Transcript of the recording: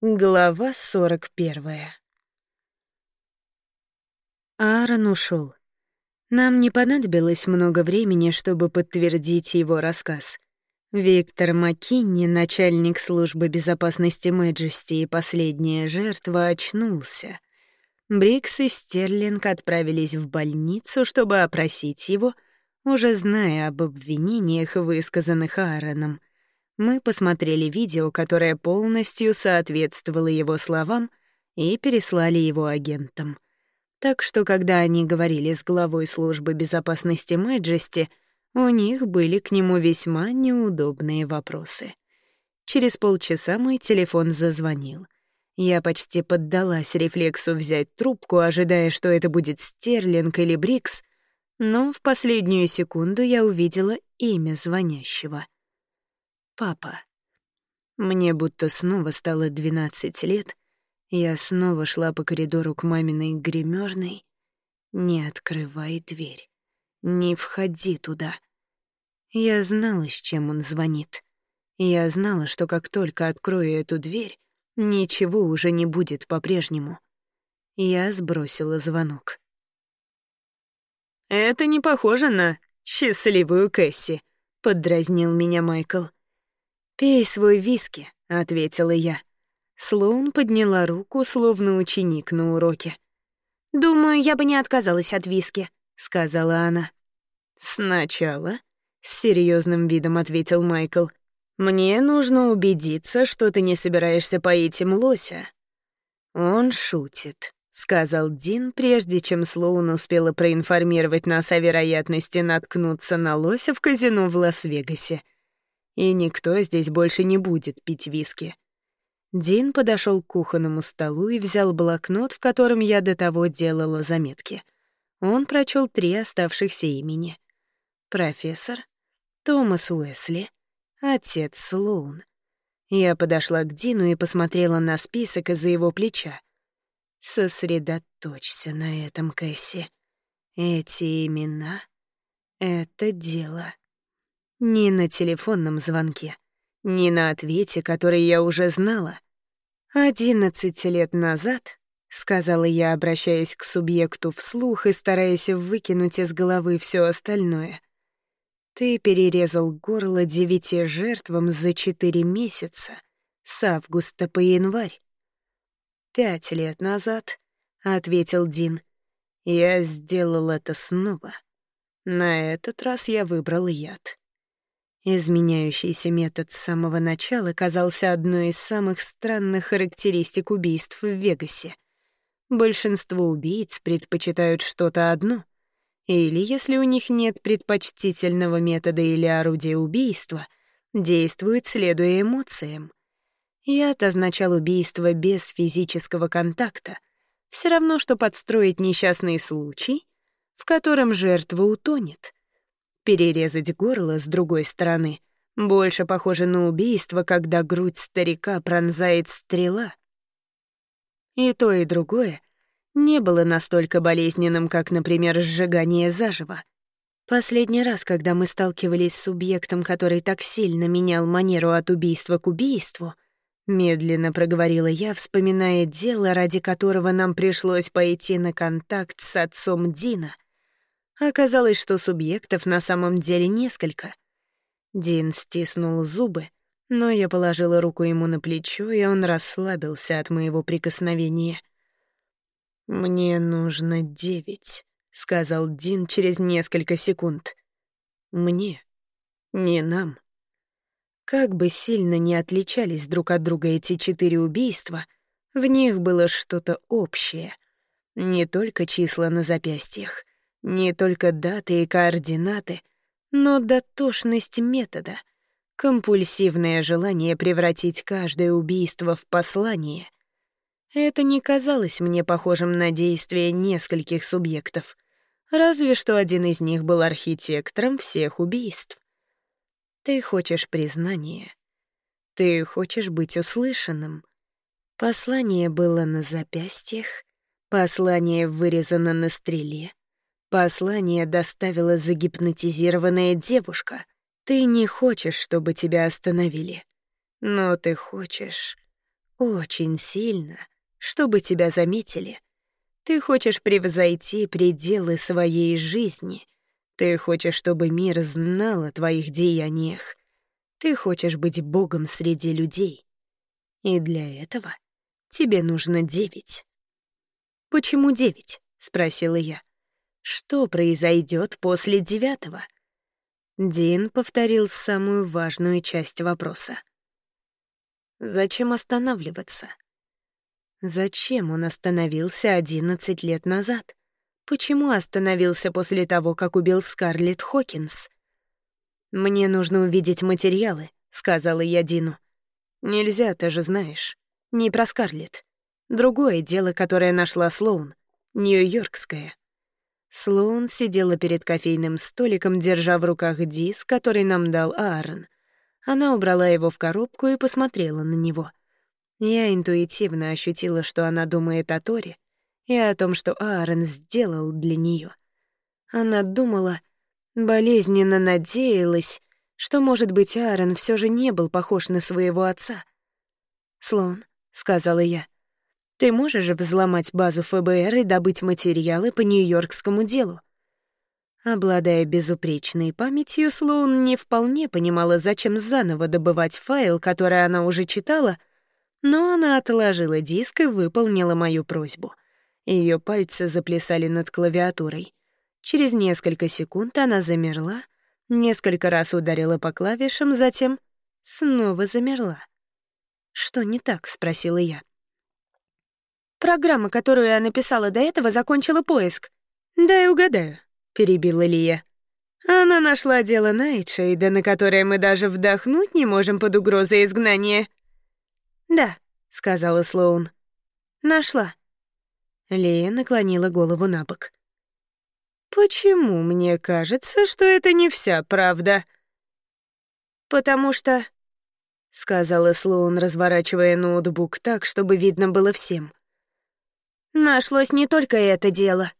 Глава 41. Аарон ушел. Нам не понадобилось много времени, чтобы подтвердить его рассказ. Виктор Маккинни, начальник службы безопасности Мэджести и последняя жертва, очнулся. Брикс и Стерлинг отправились в больницу, чтобы опросить его, уже зная об обвинениях, высказанных Аароном — мы посмотрели видео, которое полностью соответствовало его словам, и переслали его агентам. Так что, когда они говорили с главой службы безопасности Мэджести, у них были к нему весьма неудобные вопросы. Через полчаса мой телефон зазвонил. Я почти поддалась рефлексу взять трубку, ожидая, что это будет Стерлинг или Брикс, но в последнюю секунду я увидела имя звонящего — папа. Мне будто снова стало 12 лет, я снова шла по коридору к маминой гримерной. Не открывай дверь, не входи туда. Я знала, с чем он звонит. Я знала, что как только открою эту дверь, ничего уже не будет по-прежнему. Я сбросила звонок. «Это не похоже на счастливую Кэсси», — поддразнил меня Майкл. «Пей свой виски», — ответила я. Слоун подняла руку, словно ученик на уроке. «Думаю, я бы не отказалась от виски», — сказала она. «Сначала», — с серьезным видом ответил Майкл, «мне нужно убедиться, что ты не собираешься поить им лося». «Он шутит», — сказал Дин, прежде чем Слоун успела проинформировать нас о вероятности наткнуться на лося в казино в Лас-Вегасе и никто здесь больше не будет пить виски. Дин подошел к кухонному столу и взял блокнот, в котором я до того делала заметки. Он прочел три оставшихся имени. Профессор, Томас Уэсли, отец Слоун. Я подошла к Дину и посмотрела на список из-за его плеча. «Сосредоточься на этом, Кэсси. Эти имена — это дело». Ни на телефонном звонке, ни на ответе, который я уже знала. «Одиннадцать лет назад», — сказала я, обращаясь к субъекту вслух и стараясь выкинуть из головы все остальное, «ты перерезал горло девяти жертвам за четыре месяца, с августа по январь». «Пять лет назад», — ответил Дин, — «я сделал это снова. На этот раз я выбрал яд». Изменяющийся метод с самого начала казался одной из самых странных характеристик убийств в Вегасе. Большинство убийц предпочитают что-то одно, или, если у них нет предпочтительного метода или орудия убийства, действуют, следуя эмоциям. Яд означал убийство без физического контакта, все равно, что подстроить несчастный случай, в котором жертва утонет — Перерезать горло с другой стороны больше похоже на убийство, когда грудь старика пронзает стрела. И то, и другое не было настолько болезненным, как, например, сжигание заживо. Последний раз, когда мы сталкивались с субъектом, который так сильно менял манеру от убийства к убийству, медленно проговорила я, вспоминая дело, ради которого нам пришлось пойти на контакт с отцом Дина — Оказалось, что субъектов на самом деле несколько. Дин стиснул зубы, но я положила руку ему на плечо, и он расслабился от моего прикосновения. «Мне нужно девять», — сказал Дин через несколько секунд. «Мне, не нам». Как бы сильно не отличались друг от друга эти четыре убийства, в них было что-то общее. Не только числа на запястьях, не только даты и координаты, но дотошность метода, компульсивное желание превратить каждое убийство в послание. Это не казалось мне похожим на действия нескольких субъектов, разве что один из них был архитектором всех убийств. Ты хочешь признания. Ты хочешь быть услышанным. Послание было на запястьях, послание вырезано на стреле, Послание доставила загипнотизированная девушка. Ты не хочешь, чтобы тебя остановили. Но ты хочешь очень сильно, чтобы тебя заметили. Ты хочешь превзойти пределы своей жизни. Ты хочешь, чтобы мир знал о твоих деяниях. Ты хочешь быть богом среди людей. И для этого тебе нужно девять. «Почему девять?» — спросила я. «Что произойдет после девятого?» Дин повторил самую важную часть вопроса. «Зачем останавливаться?» Зачем он остановился одиннадцать лет назад? Почему остановился после того, как убил Скарлетт Хокинс? «Мне нужно увидеть материалы», — сказала я Дину. «Нельзя, ты же знаешь. Не про Скарлетт. Другое дело, которое нашла Слоун. Нью-Йоркское». Слоун сидела перед кофейным столиком, держа в руках диск, который нам дал Аарон. Она убрала его в коробку и посмотрела на него. Я интуитивно ощутила, что она думает о Торе и о том, что Аарон сделал для нее. Она думала, болезненно надеялась, что, может быть, Аарон все же не был похож на своего отца. «Слон», — сказала я, — «ты можешь взломать базу ФБР и добыть материалы по Нью-Йоркскому делу?» Обладая безупречной памятью, Слоун не вполне понимала, зачем заново добывать файл, который она уже читала — но она отложила диск и выполнила мою просьбу. Ее пальцы заплясали над клавиатурой. Через несколько секунд она замерла, несколько раз ударила по клавишам, затем снова замерла. «Что не так?» — спросила я. «Программа, которую я написала до этого, закончила поиск». «Дай угадаю», — перебила Лия. «Она нашла дело Найтшейда, на которое мы даже вдохнуть не можем под угрозой изгнания». «Да», — сказала Слоун. «Нашла». Лея наклонила голову на бок. «Почему мне кажется, что это не вся правда?» «Потому что...» — сказала Слоун, разворачивая ноутбук так, чтобы видно было всем. «Нашлось не только это дело.